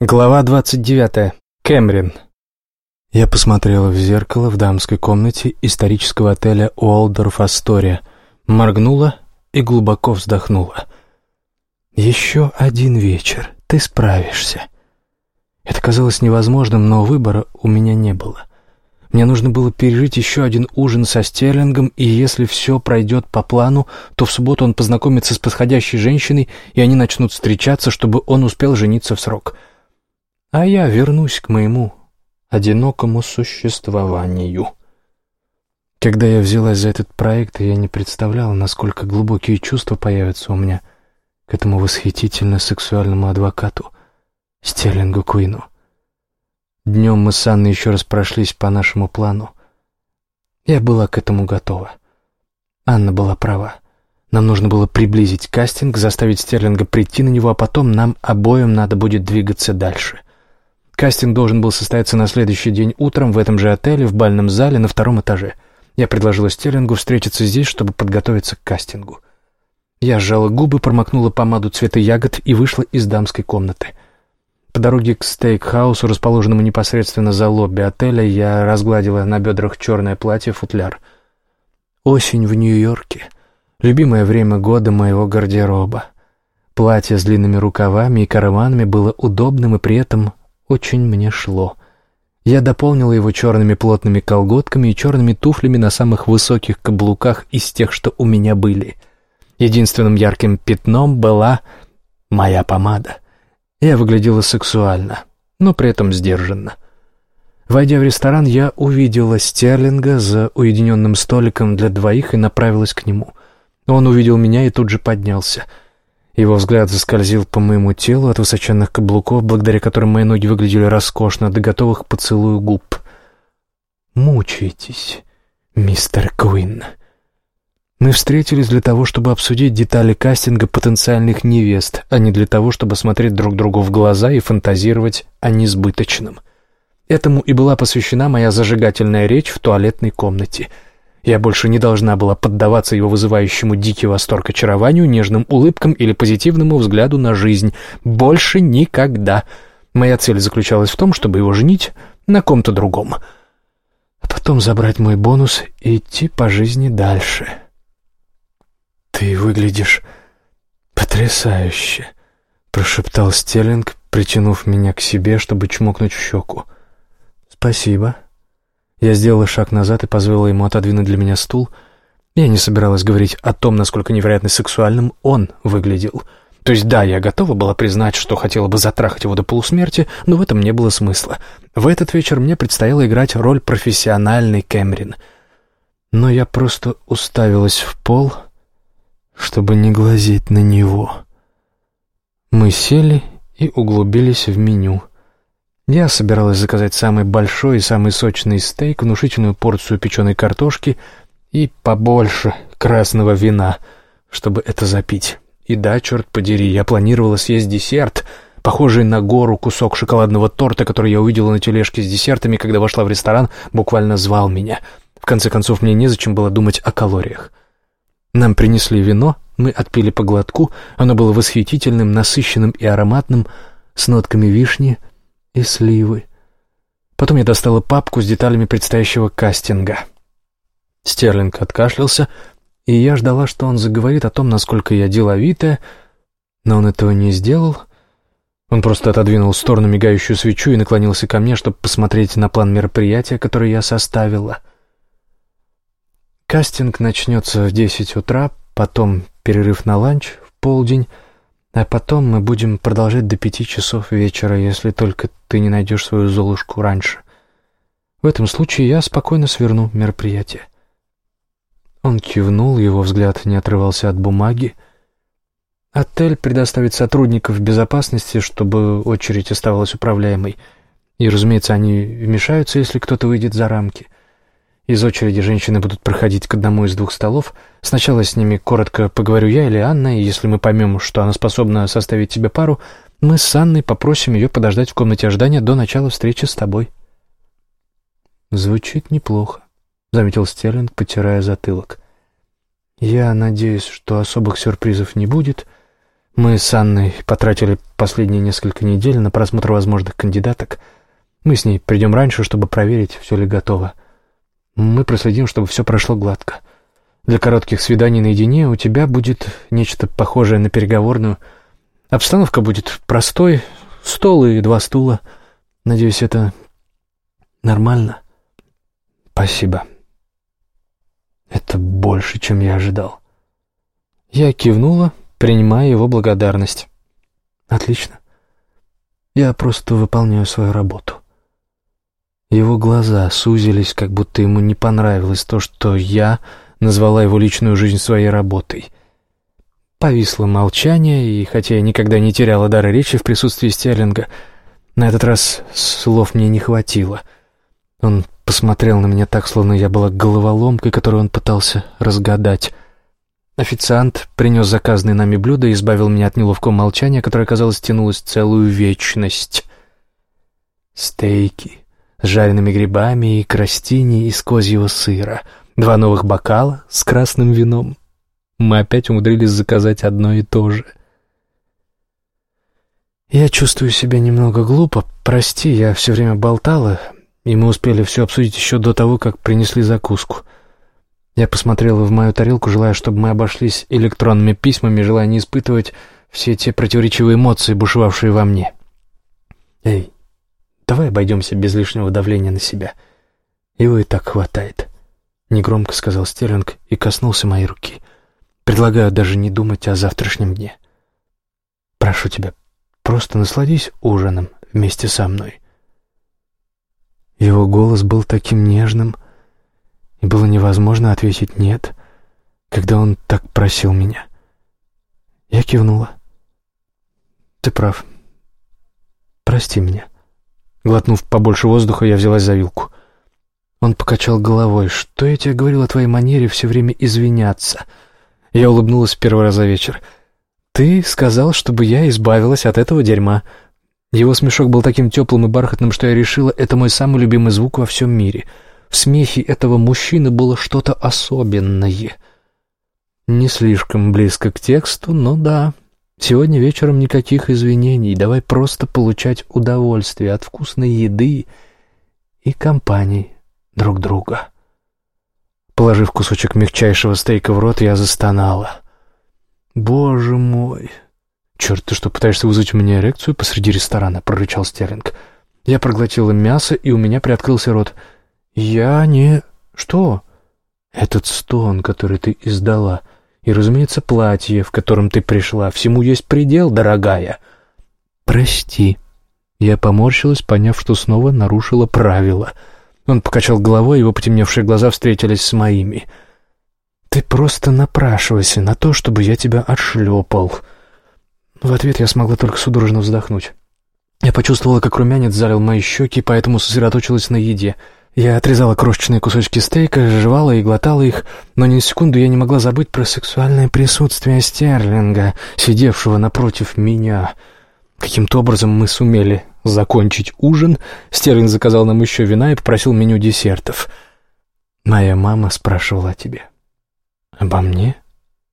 Глава 29. Кэмрин. Я посмотрела в зеркало в дамской комнате исторического отеля Уолдорф Астория, моргнула и глубоко вздохнула. «Еще один вечер. Ты справишься». Это казалось невозможным, но выбора у меня не было. Мне нужно было пережить еще один ужин со Стерлингом, и если все пройдет по плану, то в субботу он познакомится с подходящей женщиной, и они начнут встречаться, чтобы он успел жениться в срок — а я вернусь к моему одинокому существованию. Когда я взялась за этот проект, я не представляла, насколько глубокие чувства появятся у меня к этому восхитительно сексуальному адвокату Стерлингу Куину. Днем мы с Анной еще раз прошлись по нашему плану. Я была к этому готова. Анна была права. Нам нужно было приблизить кастинг, заставить Стерлинга прийти на него, а потом нам обоим надо будет двигаться дальше. Кастинг должен был состояться на следующий день утром в этом же отеле, в бальном зале на втором этаже. Я предложила Стерлингу встретиться здесь, чтобы подготовиться к кастингу. Я сжала губы, промокнула помаду цвета ягод и вышла из дамской комнаты. По дороге к стейк-хаусу, расположенному непосредственно за лобби отеля, я разгладила на бедрах черное платье-футляр. Осень в Нью-Йорке. Любимое время года моего гардероба. Платье с длинными рукавами и карманами было удобным и при этом очень мне шло. Я дополнила его черными плотными колготками и черными туфлями на самых высоких каблуках из тех, что у меня были. Единственным ярким пятном была моя помада. Я выглядела сексуально, но при этом сдержанно. Войдя в ресторан, я увидела Стерлинга за уединенным столиком для двоих и направилась к нему. Он увидел меня и тут же поднялся — его взгляд заскользил по моему телу от высоченных каблуков, благодаря которым мои ноги выглядели роскошно, до готовых поцелую губ. «Мучаетесь, мистер Куин». Мы встретились для того, чтобы обсудить детали кастинга потенциальных невест, а не для того, чтобы смотреть друг другу в глаза и фантазировать о несбыточном. Этому и была посвящена моя зажигательная речь в туалетной комнате — я больше не должна была поддаваться его вызывающему дикий восторг очарованию, нежным улыбкам или позитивному взгляду на жизнь. Больше никогда. Моя цель заключалась в том, чтобы его женить на ком-то другом. А потом забрать мой бонус и идти по жизни дальше. «Ты выглядишь потрясающе», — прошептал Стерлинг, притянув меня к себе, чтобы чмокнуть в щеку. «Спасибо», я сделала шаг назад и позволила ему отодвинуть для меня стул. Я не собиралась говорить о том, насколько невероятно сексуальным он выглядел. То есть да, я готова была признать, что хотела бы затрахать его до полусмерти, но в этом не было смысла. В этот вечер мне предстояло играть роль профессиональной Кэмерин. Но я просто уставилась в пол, чтобы не глазеть на него. Мы сели и углубились в меню — я собиралась заказать самый большой и самый сочный стейк, внушительную порцию печеной картошки и побольше красного вина, чтобы это запить. И да, черт подери, я планировала съесть десерт, похожий на гору кусок шоколадного торта, который я увидела на тележке с десертами, когда вошла в ресторан, буквально звал меня. В конце концов, мне незачем было думать о калориях. Нам принесли вино, мы отпили по глотку, оно было восхитительным, насыщенным и ароматным, с нотками вишни, и сливы. Потом я достала папку с деталями предстоящего кастинга. Стерлинг откашлялся, и я ждала, что он заговорит о том, насколько я деловитая, но он этого не сделал. Он просто отодвинул в сторону мигающую свечу и наклонился ко мне, чтобы посмотреть на план мероприятия, который я составила. Кастинг начнется в десять утра, потом перерыв на ланч в полдень, а потом мы будем продолжать до пяти часов вечера, если только ты не найдешь свою Золушку раньше. В этом случае я спокойно сверну мероприятие». Он кивнул, его взгляд не отрывался от бумаги. «Отель предоставит сотрудников безопасности, чтобы очередь оставалась управляемой. И, разумеется, они вмешаются, если кто-то выйдет за рамки». Из очереди женщины будут проходить к одному из двух столов. Сначала с ними коротко поговорю я или Анна, и если мы поймем, что она способна составить тебе пару, мы с Анной попросим ее подождать в комнате ожидания до начала встречи с тобой». «Звучит неплохо», — заметил Стерлинг, потирая затылок. «Я надеюсь, что особых сюрпризов не будет. Мы с Анной потратили последние несколько недель на просмотр возможных кандидаток. Мы с ней придем раньше, чтобы проверить, все ли готово. Мы проследим, чтобы все прошло гладко. Для коротких свиданий наедине у тебя будет нечто похожее на переговорную. Обстановка будет простой, стол и два стула. Надеюсь, это нормально. Спасибо. Это больше, чем я ожидал. Я кивнула, принимая его благодарность. Отлично. Я просто выполняю свою работу. Его глаза сузились, как будто ему не понравилось то, что я назвала его личную жизнь своей работой. Повисло молчание, и хотя я никогда не теряла дара речи в присутствии Стерлинга, на этот раз слов мне не хватило. Он посмотрел на меня так, словно я была головоломкой, которую он пытался разгадать. Официант принес заказанные нами блюда и избавил меня от неловкого молчания, которое, казалось, тянулось целую вечность. Стейки с жареными грибами и крастини из козьего сыра, два новых бокала с красным вином. Мы опять умудрились заказать одно и то же. Я чувствую себя немного глупо. Прости, я все время болтала, и мы успели все обсудить еще до того, как принесли закуску. Я посмотрела в мою тарелку, желая, чтобы мы обошлись электронными письмами, желая не испытывать все те противоречивые эмоции, бушевавшие во мне. «Эй, давай обойдемся без лишнего давления на себя. Его и так хватает», — негромко сказал Стерлинг и коснулся моей руки. «Предлагаю даже не думать о завтрашнем дне. Прошу тебя, просто насладись ужином вместе со мной». Его голос был таким нежным, и было невозможно ответить «нет», когда он так просил меня. Я кивнула. «Ты прав. Прости меня». Глотнув побольше воздуха, я взялась за вилку. Он покачал головой. «Что я тебе говорил о твоей манере все время извиняться?» Я улыбнулась первый раз за вечер. «Ты сказал, чтобы я избавилась от этого дерьма. Его смешок был таким теплым и бархатным, что я решила, это мой самый любимый звук во всем мире. В смехе этого мужчины было что-то особенное. Не слишком близко к тексту, но да. Сегодня вечером никаких извинений. Давай просто получать удовольствие от вкусной еды и компании друг друга. Положив кусочек мягчайшего стейка в рот, я застонала. «Боже мой!» «Черт, ты что, пытаешься вызвать у меня эрекцию посреди ресторана?» — прорычал Стерлинг. Я проглотила мясо, и у меня приоткрылся рот. «Я не... Что?» «Этот стон, который ты издала, и, разумеется, платье, в котором ты пришла. Всему есть предел, дорогая». «Прости». Я поморщилась, поняв, что снова нарушила правила. Он покачал головой, его потемневшие глаза встретились с моими. «Ты просто напрашивайся на то, чтобы я тебя отшлепал». В ответ я смогла только судорожно вздохнуть. Я почувствовала, как румянец залил мои щеки, поэтому сосредоточилась на еде. Я отрезала крошечные кусочки стейка, жевала и глотала их, но ни секунду я не могла забыть про сексуальное присутствие Стерлинга, сидевшего напротив меня. Каким-то образом мы сумели закончить ужин. Стерлинг заказал нам еще вина и попросил меню десертов. «Моя мама спрашивала о тебе». «Обо мне?»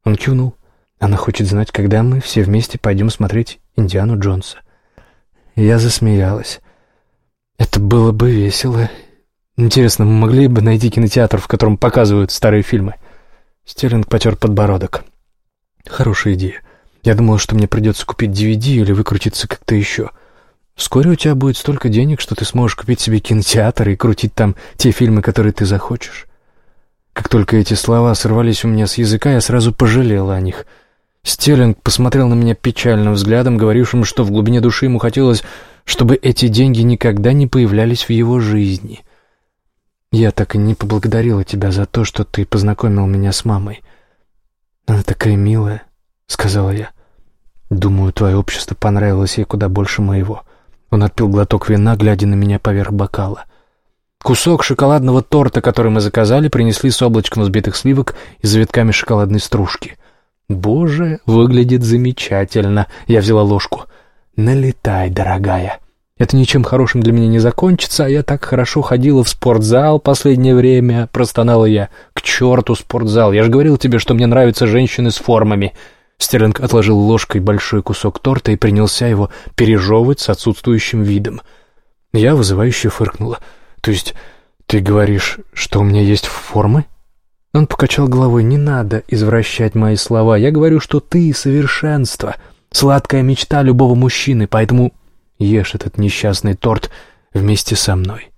Он кивнул. Она хочет знать, когда мы все вместе пойдем смотреть Индиану Джонса. Я засмеялась. Это было бы весело. Интересно, мы могли бы найти кинотеатр, в котором показывают старые фильмы? Стерлинг потер подбородок. Хорошая идея. Я думала, что мне придется купить DVD или выкрутиться как-то еще. Вскоре у тебя будет столько денег, что ты сможешь купить себе кинотеатр и крутить там те фильмы, которые ты захочешь. Как только эти слова сорвались у меня с языка, я сразу пожалела о них — Стерлинг посмотрел на меня печальным взглядом, говорившим, что в глубине души ему хотелось, чтобы эти деньги никогда не появлялись в его жизни. «Я так и не поблагодарила тебя за то, что ты познакомил меня с мамой. Она такая милая», — сказала я. «Думаю, твое общество понравилось ей куда больше моего». Он отпил глоток вина, глядя на меня поверх бокала. Кусок шоколадного торта, который мы заказали, принесли с облачком взбитых сливок и завитками шоколадной стружки — «Боже, выглядит замечательно!» Я взяла ложку. «Налетай, дорогая!» Это ничем хорошим для меня не закончится, а я так хорошо ходила в спортзал последнее время, простонала я. К черту спортзал, я же говорил тебе, что мне нравятся женщины с формами. Стерлинг отложил ложкой большой кусок торта и принялся его пережевывать с отсутствующим видом. Я вызывающе фыркнула. «То есть ты говоришь, что у меня есть формы?» Он покачал головой. «Не надо извращать мои слова. Я говорю, что ты — совершенство, сладкая мечта любого мужчины, поэтому ешь этот несчастный торт вместе со мной».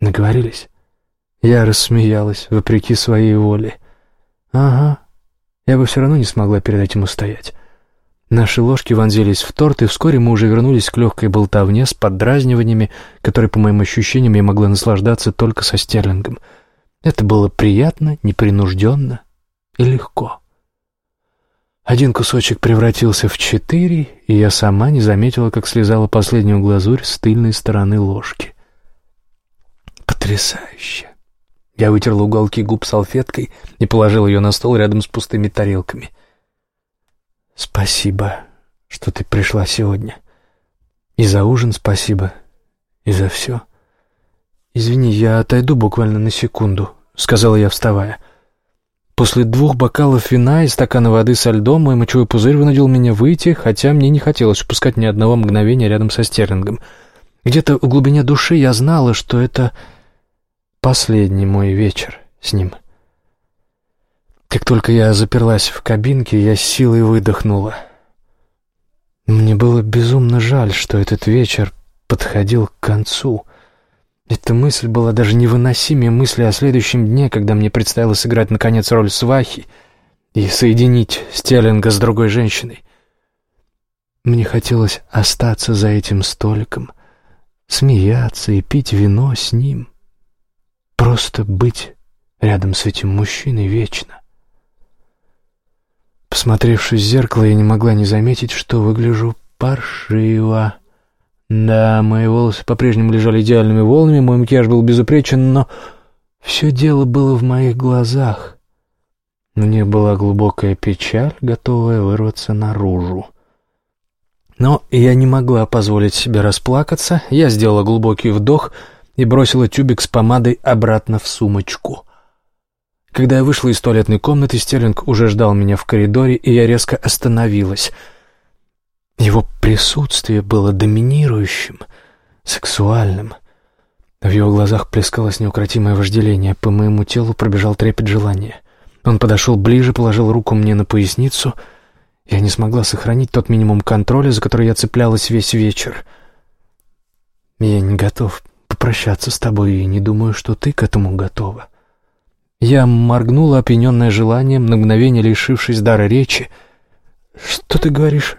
Наговорились? Я рассмеялась, вопреки своей воле. «Ага, я бы все равно не смогла перед этим устоять». Наши ложки вонзились в торт, и вскоре мы уже вернулись к легкой болтовне с поддразниваниями, которые, по моим ощущениям, я могла наслаждаться только со стерлингом. Это было приятно, непринужденно и легко. Один кусочек превратился в четыре, и я сама не заметила, как слезала последнюю глазурь с тыльной стороны ложки. Потрясающе! Я вытерла уголки губ салфеткой и положил ее на стол рядом с пустыми тарелками. «Спасибо, что ты пришла сегодня. И за ужин спасибо, и за все. Извини, я отойду буквально на секунду», — сказала я, вставая. После двух бокалов вина и стакана воды со льдом мой мочевой пузырь вынудил меня выйти, хотя мне не хотелось упускать ни одного мгновения рядом со Стерлингом. Где-то в глубине души я знала, что это последний мой вечер с ним. Как только я заперлась в кабинке, я с силой выдохнула. Мне было безумно жаль, что этот вечер подходил к концу. Эта мысль была даже невыносимее мысли о следующем дне, когда мне предстояло сыграть, наконец, роль свахи и соединить Стерлинга с другой женщиной. Мне хотелось остаться за этим столиком, смеяться и пить вино с ним — Просто быть рядом с этим мужчиной вечно. Посмотревшись в зеркало, я не могла не заметить, что выгляжу паршиво. Да, мои волосы по-прежнему лежали идеальными волнами, мой макияж был безупречен, но все дело было в моих глазах. Мне была глубокая печаль, готовая вырваться наружу. Но я не могла позволить себе расплакаться. Я сделала глубокий вдох — и бросила тюбик с помадой обратно в сумочку. Когда я вышла из туалетной комнаты, Стерлинг уже ждал меня в коридоре, и я резко остановилась. Его присутствие было доминирующим, сексуальным. В его глазах плескалось неукротимое вожделение, по моему телу пробежал трепет желания. Он подошел ближе, положил руку мне на поясницу. Я не смогла сохранить тот минимум контроля, за который я цеплялась весь вечер. Я не готов попрощаться с тобой и не думаю, что ты к этому готова». Я моргнула, опьяненная желанием, на мгновение лишившись дара речи. «Что ты говоришь?»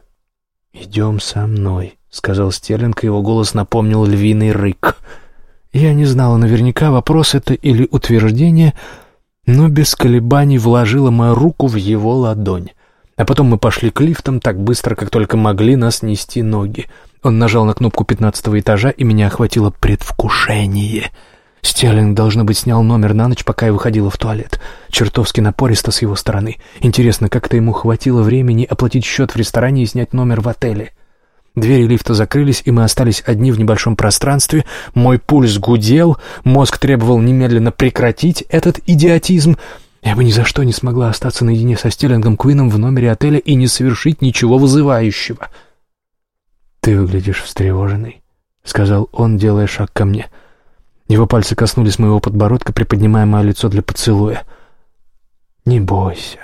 «Идем со мной», — сказал Стерлинг, и его голос напомнил львиный рык. Я не знала наверняка, вопрос это или утверждение, но без колебаний вложила мою руку в его ладонь. А потом мы пошли к лифтам так быстро, как только могли нас нести ноги. Он нажал на кнопку пятнадцатого этажа, и меня охватило предвкушение. Стерлинг, должно быть, снял номер на ночь, пока я выходила в туалет. Чертовски напористо с его стороны. Интересно, как-то ему хватило времени оплатить счет в ресторане и снять номер в отеле. Двери лифта закрылись, и мы остались одни в небольшом пространстве. Мой пульс гудел, мозг требовал немедленно прекратить этот идиотизм. Я бы ни за что не смогла остаться наедине со Стерлингом Куином в номере отеля и не совершить ничего вызывающего. — «Ты выглядишь встревоженный», — сказал он, делая шаг ко мне. Его пальцы коснулись моего подбородка, приподнимая мое лицо для поцелуя. «Не бойся».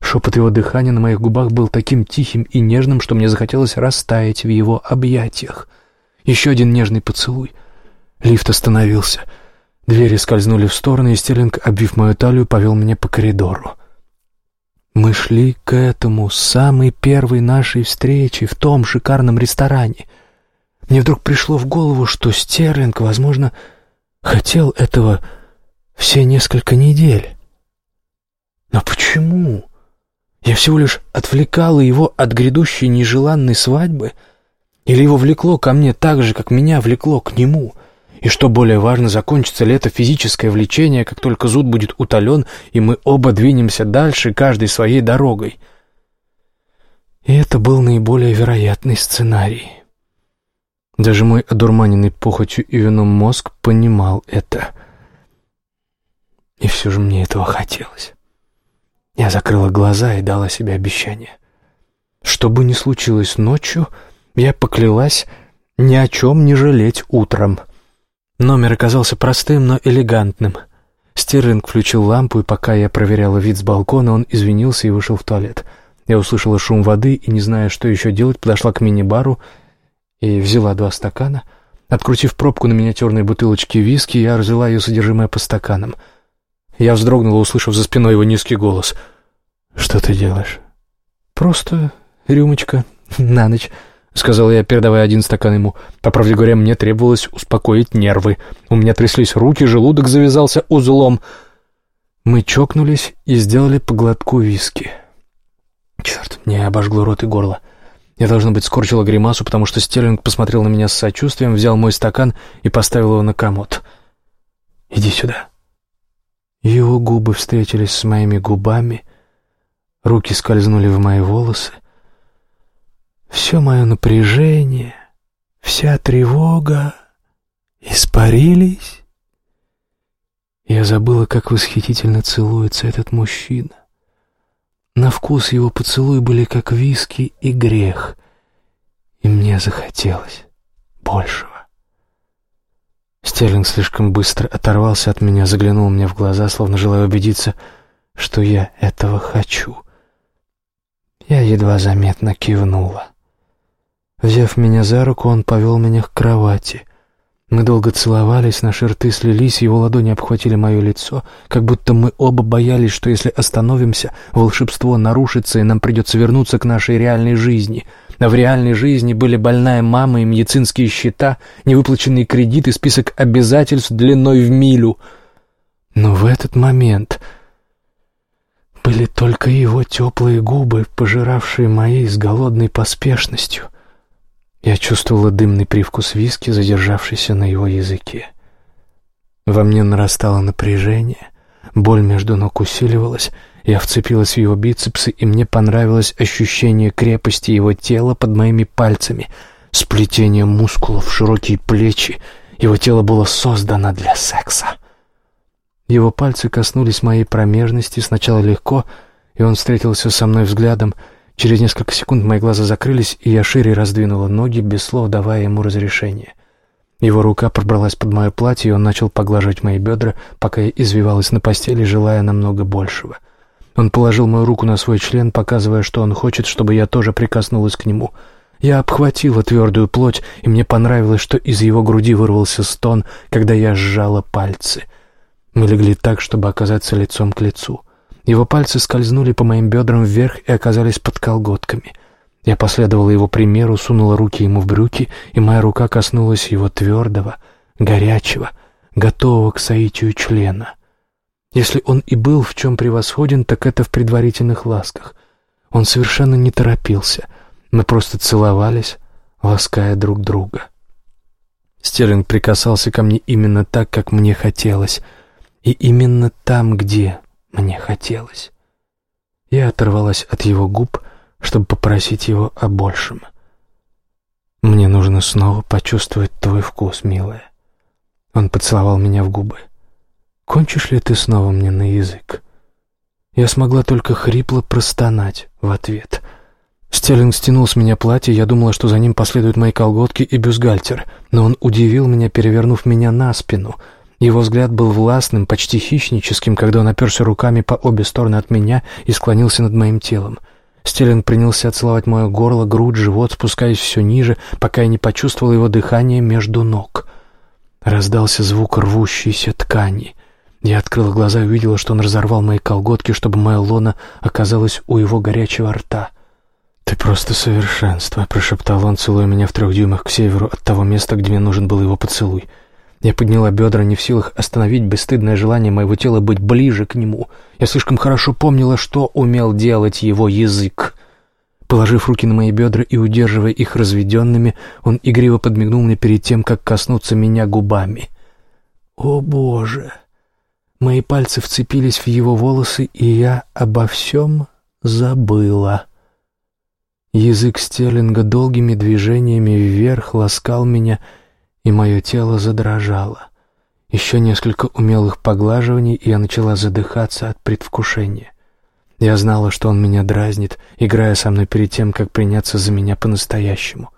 Шепот его дыхания на моих губах был таким тихим и нежным, что мне захотелось растаять в его объятиях. Еще один нежный поцелуй. Лифт остановился. Двери скользнули в стороны, и Стерлинг, обвив мою талию, повел меня по коридору. Мы шли к этому самой первой нашей встречи в том шикарном ресторане. Мне вдруг пришло в голову, что Стерлинг, возможно, хотел этого все несколько недель. Но почему? Я всего лишь отвлекала его от грядущей нежеланной свадьбы? Или его влекло ко мне так же, как меня влекло к нему — и что более важно, закончится ли это физическое влечение, как только зуд будет утолен, и мы оба двинемся дальше, каждой своей дорогой. И это был наиболее вероятный сценарий. Даже мой одурманенный похотью и вином мозг понимал это. И все же мне этого хотелось. Я закрыла глаза и дала себе обещание — Что бы ни случилось ночью, я поклялась ни о чем не жалеть утром. Номер оказался простым, но элегантным. Стерлинг включил лампу, и пока я проверяла вид с балкона, он извинился и вышел в туалет. Я услышала шум воды и, не зная, что еще делать, подошла к мини-бару и взяла два стакана. Открутив пробку на миниатюрной бутылочке виски, я разлила ее содержимое по стаканам. Я вздрогнула, услышав за спиной его низкий голос. «Что ты делаешь?» «Просто рюмочка на ночь», — сказал я, передавая один стакан ему. По правде говоря, мне требовалось успокоить нервы. У меня тряслись руки, желудок завязался узлом. Мы чокнулись и сделали по глотку виски. Черт, мне обожгло рот и горло. Я, должно быть, скорчила гримасу, потому что Стерлинг посмотрел на меня с сочувствием, взял мой стакан и поставил его на комод. «Иди сюда». Его губы встретились с моими губами, руки скользнули в мои волосы — все мое напряжение, вся тревога испарились. Я забыла, как восхитительно целуется этот мужчина. На вкус его поцелуи были как виски и грех, и мне захотелось большего. Стерлинг слишком быстро оторвался от меня, заглянул мне в глаза, словно желая убедиться, что я этого хочу. Я едва заметно кивнула. Взяв меня за руку, он повел меня к кровати. Мы долго целовались, наши рты слились, его ладони обхватили мое лицо, как будто мы оба боялись, что если остановимся, волшебство нарушится, и нам придется вернуться к нашей реальной жизни. А в реальной жизни были больная мама и медицинские счета, невыплаченный кредит и список обязательств длиной в милю. Но в этот момент были только его теплые губы, пожиравшие мои с голодной поспешностью — я чувствовала дымный привкус виски, задержавшийся на его языке. Во мне нарастало напряжение, боль между ног усиливалась, я вцепилась в его бицепсы, и мне понравилось ощущение крепости его тела под моими пальцами, сплетение мускулов, широкие плечи. Его тело было создано для секса. Его пальцы коснулись моей промежности сначала легко, и он встретился со мной взглядом — Через несколько секунд мои глаза закрылись, и я шире раздвинула ноги, без слов давая ему разрешение. Его рука пробралась под мое платье, и он начал поглаживать мои бедра, пока я извивалась на постели, желая намного большего. Он положил мою руку на свой член, показывая, что он хочет, чтобы я тоже прикоснулась к нему. Я обхватила твердую плоть, и мне понравилось, что из его груди вырвался стон, когда я сжала пальцы. Мы легли так, чтобы оказаться лицом к лицу. Его пальцы скользнули по моим бедрам вверх и оказались под колготками. Я последовала его примеру, сунула руки ему в брюки, и моя рука коснулась его твердого, горячего, готового к соитию члена. Если он и был в чем превосходен, так это в предварительных ласках. Он совершенно не торопился. Мы просто целовались, лаская друг друга. Стерлинг прикасался ко мне именно так, как мне хотелось, и именно там, где мне хотелось. Я оторвалась от его губ, чтобы попросить его о большем. «Мне нужно снова почувствовать твой вкус, милая». Он поцеловал меня в губы. «Кончишь ли ты снова мне на язык?» Я смогла только хрипло простонать в ответ. Стерлинг стянул с меня платье, я думала, что за ним последуют мои колготки и бюстгальтер, но он удивил меня, перевернув меня на спину — его взгляд был властным, почти хищническим, когда он оперся руками по обе стороны от меня и склонился над моим телом. Стеллинг принялся целовать мое горло, грудь, живот, спускаясь все ниже, пока я не почувствовал его дыхание между ног. Раздался звук рвущейся ткани. Я открыла глаза и увидела, что он разорвал мои колготки, чтобы моя лона оказалась у его горячего рта. «Ты просто совершенство», — прошептал он, целуя меня в трех дюймах к северу от того места, где мне нужен был его поцелуй. Я подняла бедра, не в силах остановить бесстыдное желание моего тела быть ближе к нему. Я слишком хорошо помнила, что умел делать его язык. Положив руки на мои бедра и удерживая их разведенными, он игриво подмигнул мне перед тем, как коснуться меня губами. «О, Боже!» Мои пальцы вцепились в его волосы, и я обо всем забыла. Язык Стерлинга долгими движениями вверх ласкал меня, — и мое тело задрожало. Еще несколько умелых поглаживаний, и я начала задыхаться от предвкушения. Я знала, что он меня дразнит, играя со мной перед тем, как приняться за меня по-настоящему.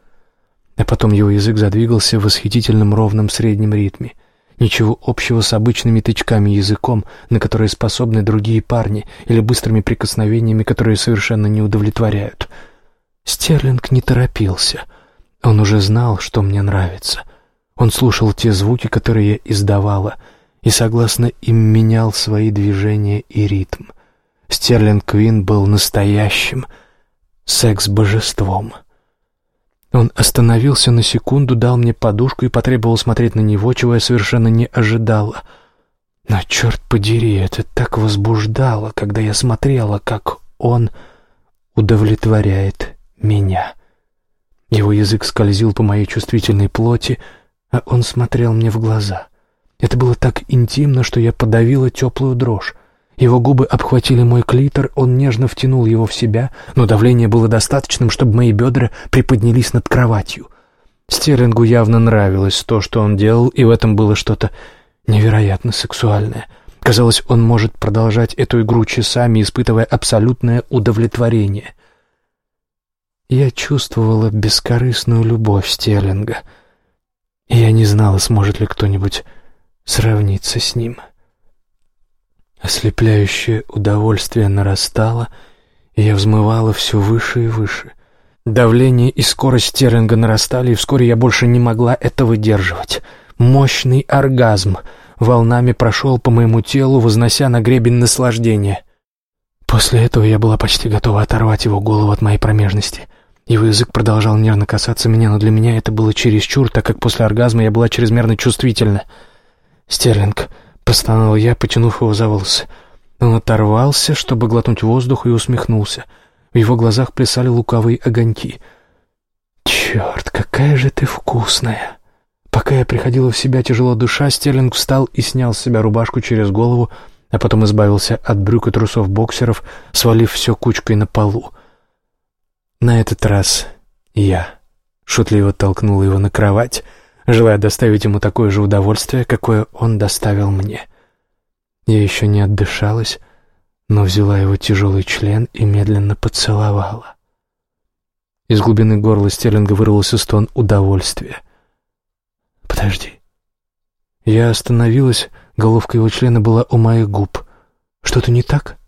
А потом его язык задвигался в восхитительном ровном среднем ритме. Ничего общего с обычными тычками языком, на которые способны другие парни, или быстрыми прикосновениями, которые совершенно не удовлетворяют. Стерлинг не торопился. Он уже знал, что мне нравится. Он слушал те звуки, которые я издавала, и согласно им менял свои движения и ритм. Стерлинг Квин был настоящим секс-божеством. Он остановился на секунду, дал мне подушку и потребовал смотреть на него, чего я совершенно не ожидала. Но, черт подери, это так возбуждало, когда я смотрела, как он удовлетворяет меня. Его язык скользил по моей чувствительной плоти, а он смотрел мне в глаза. Это было так интимно, что я подавила теплую дрожь. Его губы обхватили мой клитор, он нежно втянул его в себя, но давление было достаточным, чтобы мои бедра приподнялись над кроватью. Стерлингу явно нравилось то, что он делал, и в этом было что-то невероятно сексуальное. Казалось, он может продолжать эту игру часами, испытывая абсолютное удовлетворение. Я чувствовала бескорыстную любовь Стерлинга, и я не знала, сможет ли кто-нибудь сравниться с ним. — Ослепляющее удовольствие нарастало, и я взмывала все выше и выше. Давление и скорость Терринга нарастали, и вскоре я больше не могла это выдерживать. Мощный оргазм волнами прошел по моему телу, вознося на гребень наслаждения. После этого я была почти готова оторвать его голову от моей промежности. Его язык продолжал нервно касаться меня, но для меня это было чересчур, так как после оргазма я была чрезмерно чувствительна. «Стерлинг, Простонал я, потянув его за волосы. Он оторвался, чтобы глотнуть воздух, и усмехнулся. В его глазах плясали лукавые огоньки. «Черт, какая же ты вкусная!» Пока я приходила в себя тяжело душа, Стерлинг встал и снял с себя рубашку через голову, а потом избавился от брюк и трусов боксеров, свалив все кучкой на полу. На этот раз я шутливо толкнула его на кровать — желая доставить ему такое же удовольствие, какое он доставил мне. Я еще не отдышалась, но взяла его тяжелый член и медленно поцеловала. Из глубины горла Стерлинга вырвался стон удовольствия. «Подожди». Я остановилась, головка его члена была у моих губ. «Что-то не так?»